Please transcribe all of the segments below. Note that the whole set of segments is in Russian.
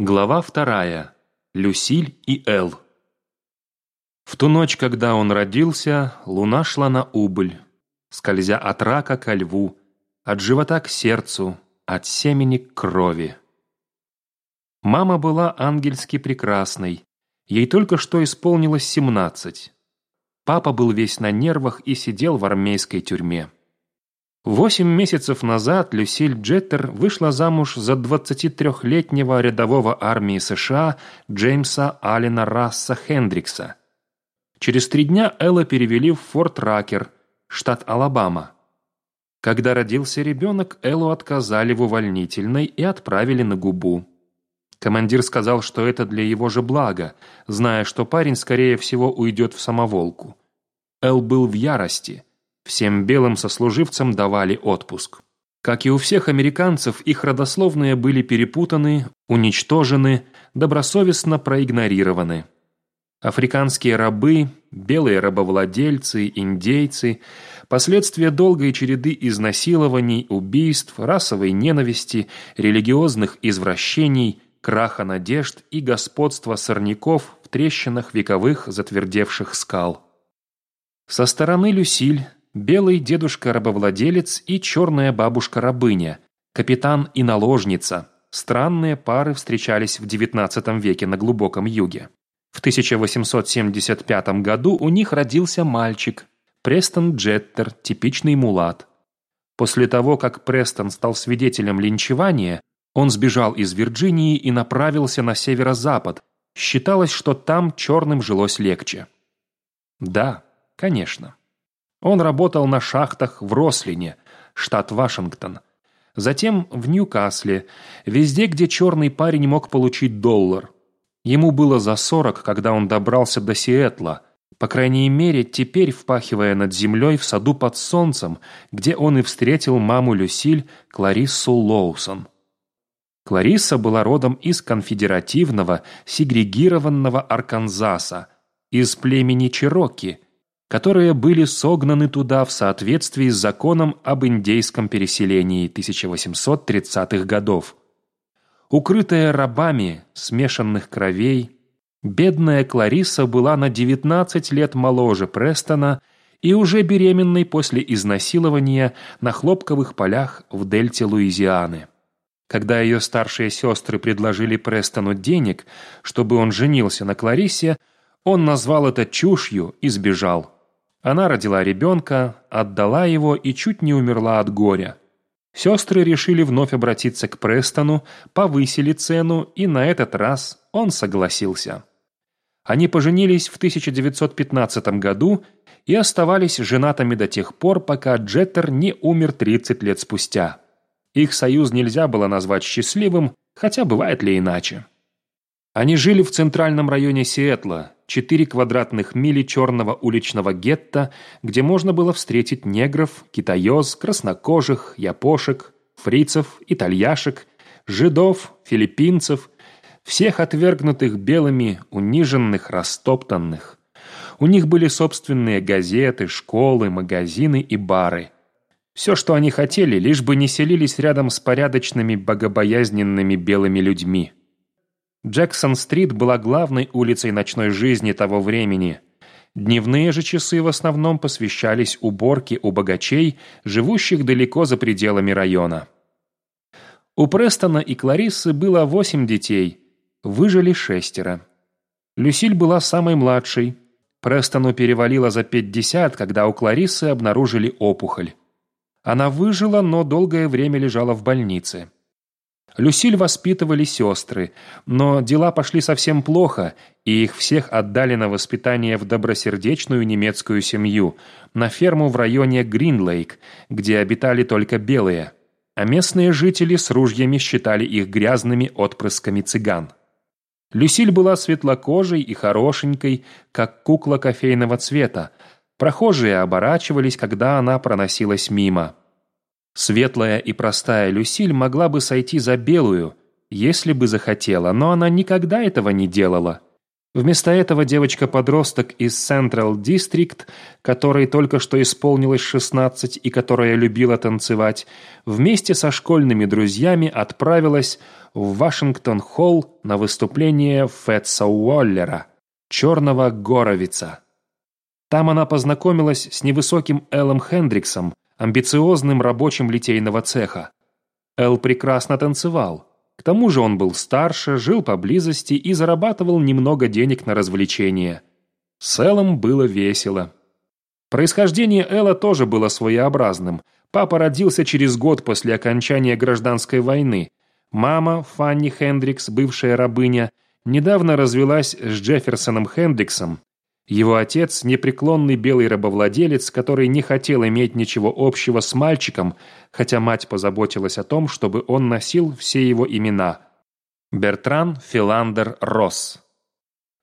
Глава вторая. Люсиль и Эл. В ту ночь, когда он родился, луна шла на убыль, скользя от рака ко льву, от живота к сердцу, от семени к крови. Мама была ангельски прекрасной, ей только что исполнилось семнадцать. Папа был весь на нервах и сидел в армейской тюрьме. Восемь месяцев назад Люсиль Джеттер вышла замуж за 23-летнего рядового армии США Джеймса Аллена Расса Хендрикса. Через три дня Элла перевели в Форт Ракер, штат Алабама. Когда родился ребенок, Эллу отказали в увольнительной и отправили на губу. Командир сказал, что это для его же блага, зная, что парень, скорее всего, уйдет в самоволку. Эл был в ярости – Всем белым сослуживцам давали отпуск. Как и у всех американцев, их родословные были перепутаны, уничтожены, добросовестно проигнорированы. Африканские рабы, белые рабовладельцы, индейцы, последствия долгой череды изнасилований, убийств, расовой ненависти, религиозных извращений, краха надежд и господства сорняков в трещинах вековых затвердевших скал. Со стороны Люсиль белый дедушка-рабовладелец и черная бабушка-рабыня, капитан и наложница. Странные пары встречались в XIX веке на глубоком юге. В 1875 году у них родился мальчик, Престон Джеттер, типичный мулат. После того, как Престон стал свидетелем линчевания, он сбежал из Вирджинии и направился на северо-запад. Считалось, что там черным жилось легче. Да, конечно. Он работал на шахтах в Рослине, штат Вашингтон. Затем в Ньюкасле, везде, где черный парень мог получить доллар. Ему было за сорок, когда он добрался до Сиэтла, по крайней мере, теперь впахивая над землей в саду под солнцем, где он и встретил маму Люсиль Клариссу Лоусон. Кларисса была родом из конфедеративного, сегрегированного Арканзаса, из племени Чероки – которые были согнаны туда в соответствии с законом об индейском переселении 1830-х годов. Укрытая рабами смешанных кровей, бедная Клариса была на 19 лет моложе Престона и уже беременной после изнасилования на хлопковых полях в дельте Луизианы. Когда ее старшие сестры предложили Престону денег, чтобы он женился на Кларисе, он назвал это чушью и сбежал. Она родила ребенка, отдала его и чуть не умерла от горя. Сестры решили вновь обратиться к Престону, повысили цену, и на этот раз он согласился. Они поженились в 1915 году и оставались женатыми до тех пор, пока Джеттер не умер 30 лет спустя. Их союз нельзя было назвать счастливым, хотя бывает ли иначе. Они жили в центральном районе Сиэтла, 4 квадратных мили черного уличного гетто, где можно было встретить негров, китаёз, краснокожих, япошек, фрицев, итальяшек, жидов, филиппинцев, всех отвергнутых белыми, униженных, растоптанных. У них были собственные газеты, школы, магазины и бары. Все, что они хотели, лишь бы не селились рядом с порядочными, богобоязненными белыми людьми. Джексон-стрит была главной улицей ночной жизни того времени. Дневные же часы в основном посвящались уборке у богачей, живущих далеко за пределами района. У Престона и Клариссы было восемь детей, выжили шестеро. Люсиль была самой младшей. Престону перевалило за пятьдесят, когда у Клариссы обнаружили опухоль. Она выжила, но долгое время лежала в больнице. Люсиль воспитывали сестры, но дела пошли совсем плохо, и их всех отдали на воспитание в добросердечную немецкую семью, на ферму в районе Гринлейк, где обитали только белые, а местные жители с ружьями считали их грязными отпрысками цыган. Люсиль была светлокожей и хорошенькой, как кукла кофейного цвета. Прохожие оборачивались, когда она проносилась мимо. Светлая и простая Люсиль могла бы сойти за белую, если бы захотела, но она никогда этого не делала. Вместо этого девочка-подросток из Central District, которой только что исполнилось 16 и которая любила танцевать, вместе со школьными друзьями отправилась в Вашингтон-Холл на выступление Фетса Уоллера, черного горовица. Там она познакомилась с невысоким Эллом Хендриксом, амбициозным рабочим литейного цеха. Эл прекрасно танцевал. К тому же он был старше, жил поблизости и зарабатывал немного денег на развлечения. С Эллом было весело. Происхождение Элла тоже было своеобразным. Папа родился через год после окончания гражданской войны. Мама, Фанни Хендрикс, бывшая рабыня, недавно развелась с Джефферсоном Хендриксом, его отец – непреклонный белый рабовладелец, который не хотел иметь ничего общего с мальчиком, хотя мать позаботилась о том, чтобы он носил все его имена. Бертран Филандер Росс.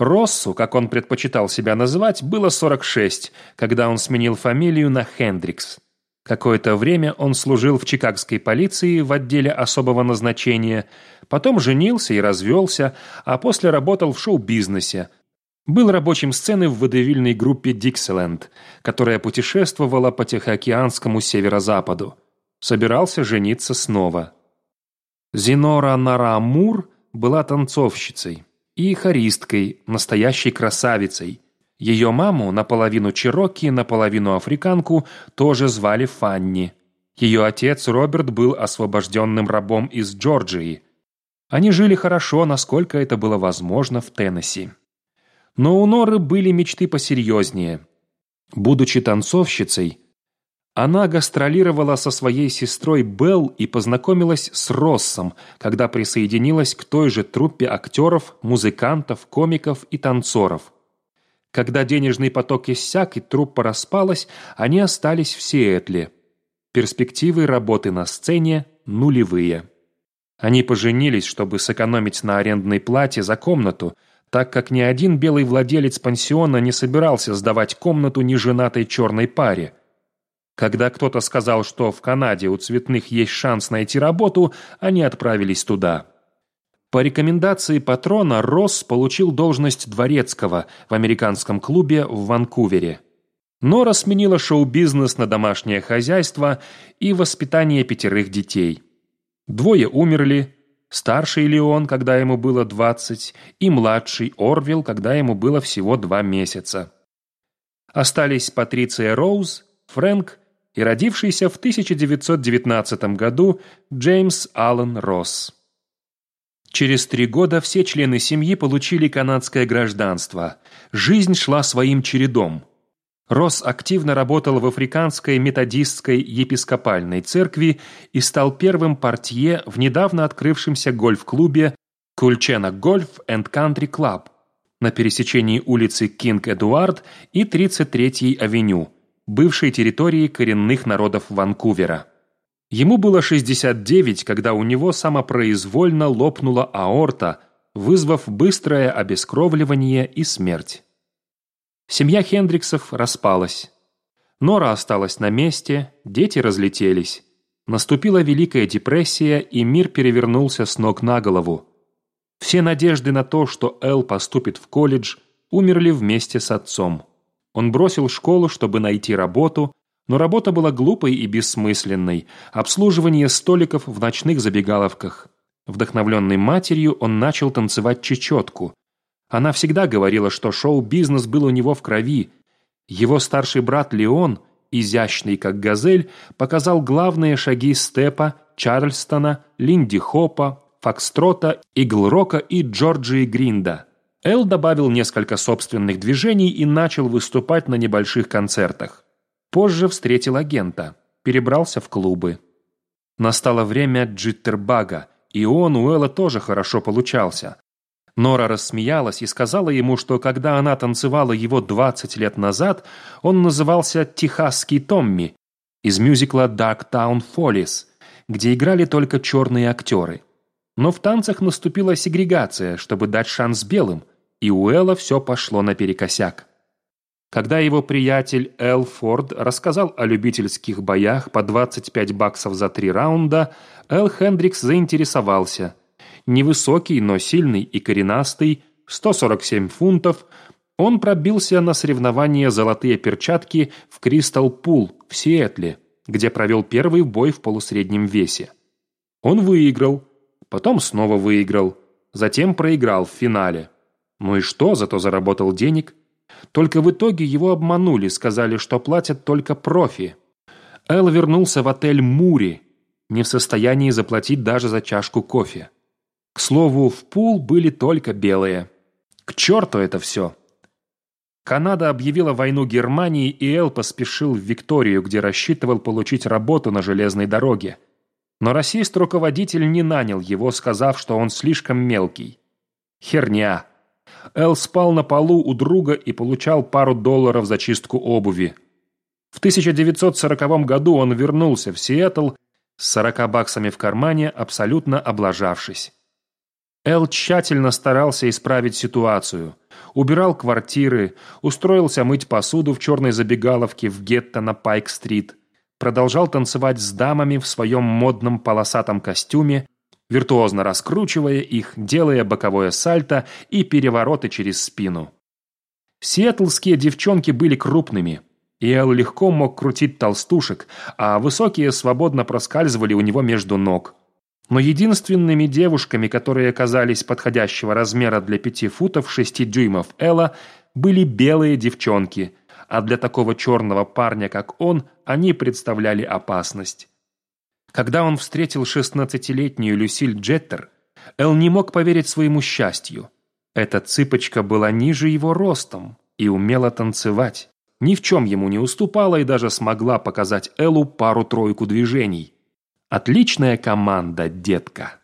Россу, как он предпочитал себя называть, было 46, когда он сменил фамилию на Хендрикс. Какое-то время он служил в чикагской полиции в отделе особого назначения, потом женился и развелся, а после работал в шоу-бизнесе – был рабочим сцены в водевильной группе «Диксиленд», которая путешествовала по Тихоокеанскому северо-западу. Собирался жениться снова. Зинора Нарамур была танцовщицей и хористкой, настоящей красавицей. Ее маму, наполовину чероки, наполовину африканку, тоже звали Фанни. Ее отец Роберт был освобожденным рабом из Джорджии. Они жили хорошо, насколько это было возможно в Теннесси. Но у Норы были мечты посерьезнее. Будучи танцовщицей, она гастролировала со своей сестрой Белл и познакомилась с Россом, когда присоединилась к той же труппе актеров, музыкантов, комиков и танцоров. Когда денежный поток иссяк и труппа распалась, они остались в Сиэтле. Перспективы работы на сцене нулевые. Они поженились, чтобы сэкономить на арендной плате за комнату – так как ни один белый владелец пансиона не собирался сдавать комнату неженатой черной паре. Когда кто-то сказал, что в Канаде у цветных есть шанс найти работу, они отправились туда. По рекомендации патрона Росс получил должность дворецкого в американском клубе в Ванкувере. Нора сменила шоу-бизнес на домашнее хозяйство и воспитание пятерых детей. Двое умерли, Старший Леон, когда ему было 20, и младший Орвилл, когда ему было всего два месяца. Остались Патриция Роуз, Фрэнк и родившийся в 1919 году Джеймс Аллен Росс. Через три года все члены семьи получили канадское гражданство. Жизнь шла своим чередом – Росс активно работал в Африканской методистской епископальной церкви и стал первым портье в недавно открывшемся гольф-клубе Quilchena Golf and Country Club на пересечении улицы Кинг-Эдуард и 33-й авеню, бывшей территории коренных народов Ванкувера. Ему было 69, когда у него самопроизвольно лопнула аорта, вызвав быстрое обескровливание и смерть. Семья Хендриксов распалась. Нора осталась на месте, дети разлетелись. Наступила Великая депрессия, и мир перевернулся с ног на голову. Все надежды на то, что Эл поступит в колледж, умерли вместе с отцом. Он бросил школу, чтобы найти работу, но работа была глупой и бессмысленной, обслуживание столиков в ночных забегаловках. Вдохновленный матерью, он начал танцевать чечетку, она всегда говорила, что шоу-бизнес был у него в крови. Его старший брат Леон, изящный как газель, показал главные шаги степа, Чарльстона, Линди Хопа, Фокстрота, Иглрока и Джорджии Гринда. Эл добавил несколько собственных движений и начал выступать на небольших концертах. Позже встретил агента, перебрался в клубы. Настало время джиттербага, и он у Элла тоже хорошо получался. Нора рассмеялась и сказала ему, что когда она танцевала его 20 лет назад, он назывался «Техасский Томми» из мюзикла «Darktown Follies», где играли только черные актеры. Но в танцах наступила сегрегация, чтобы дать шанс белым, и у Элла все пошло наперекосяк. Когда его приятель Эл Форд рассказал о любительских боях по 25 баксов за три раунда, Эл Хендрикс заинтересовался – невысокий, но сильный и коренастый, 147 фунтов, он пробился на соревнования «Золотые перчатки» в Кристал Пул в Сиэтле, где провел первый бой в полусреднем весе. Он выиграл, потом снова выиграл, затем проиграл в финале. Ну и что, зато заработал денег. Только в итоге его обманули, сказали, что платят только профи. Эл вернулся в отель «Мури», не в состоянии заплатить даже за чашку кофе. К слову, в пул были только белые. К черту это все! Канада объявила войну Германии, и Эл поспешил в Викторию, где рассчитывал получить работу на железной дороге. Но российский руководитель не нанял его, сказав, что он слишком мелкий. Херня. Эл спал на полу у друга и получал пару долларов за чистку обуви. В 1940 году он вернулся в Сиэтл с 40 баксами в кармане, абсолютно облажавшись. Эл тщательно старался исправить ситуацию. Убирал квартиры, устроился мыть посуду в черной забегаловке в гетто на Пайк-стрит, продолжал танцевать с дамами в своем модном полосатом костюме, виртуозно раскручивая их, делая боковое сальто и перевороты через спину. Сиэтлские девчонки были крупными, и Эл легко мог крутить толстушек, а высокие свободно проскальзывали у него между ног – но единственными девушками, которые оказались подходящего размера для пяти футов шести дюймов Элла, были белые девчонки, а для такого черного парня, как он, они представляли опасность. Когда он встретил шестнадцатилетнюю Люсиль Джеттер, Эл не мог поверить своему счастью. Эта цыпочка была ниже его ростом и умела танцевать. Ни в чем ему не уступала и даже смогла показать Эллу пару-тройку движений. Отличная команда, детка.